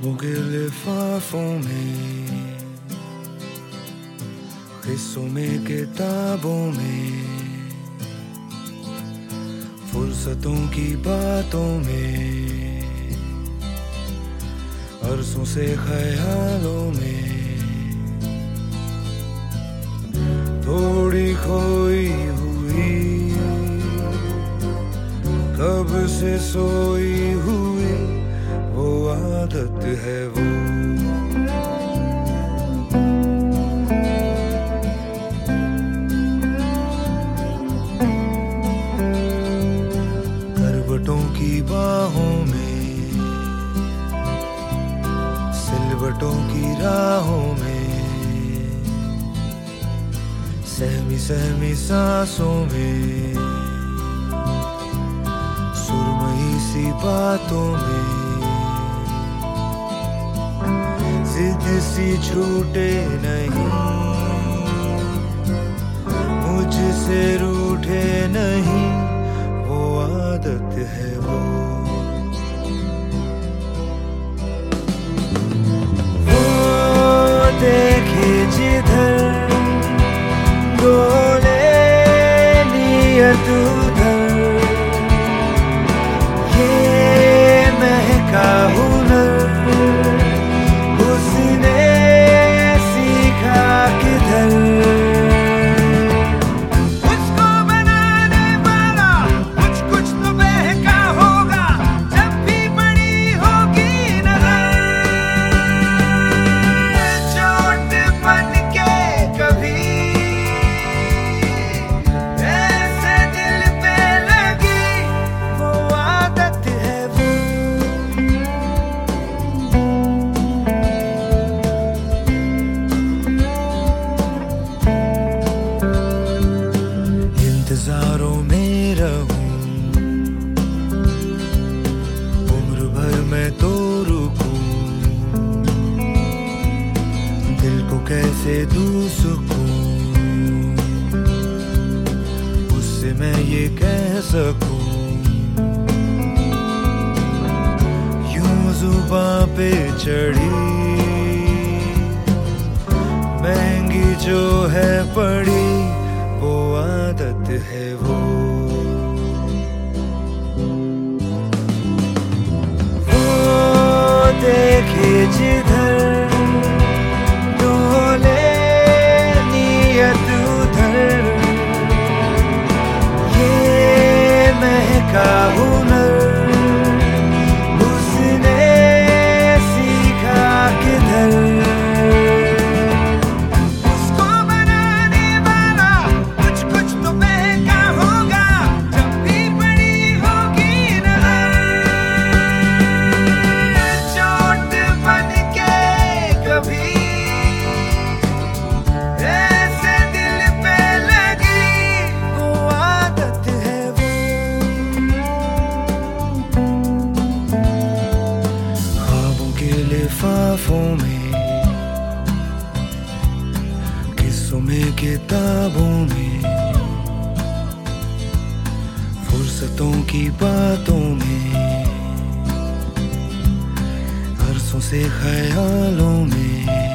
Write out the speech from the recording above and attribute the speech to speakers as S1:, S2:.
S1: ख्वाबों के लिफाफों में हिस्सों में किताबों में फुर्सतों की बातों में अरसों से ख्यालों में थोड़ी खोई हुई कब से सोई हुई वो आदत है वो। करवटों की बाहों में, सिलवटों की राहों में, सहमी सहमी सांसों में, सुरमई सी बातों में। सी छूटे नहीं। मुझसे रूठे नहीं, वो आदत है वो। वो देखे जिधर डोले नियत कैसे दू सकूँ उससे मैं ये कह सकूँ, यूँ जुबां पे चढ़ी, महँगी जो है पड़ी, वो आदत है वो। वो देखे किताबों में फुर्सतों की बातों में अरसों से ख्यालों में।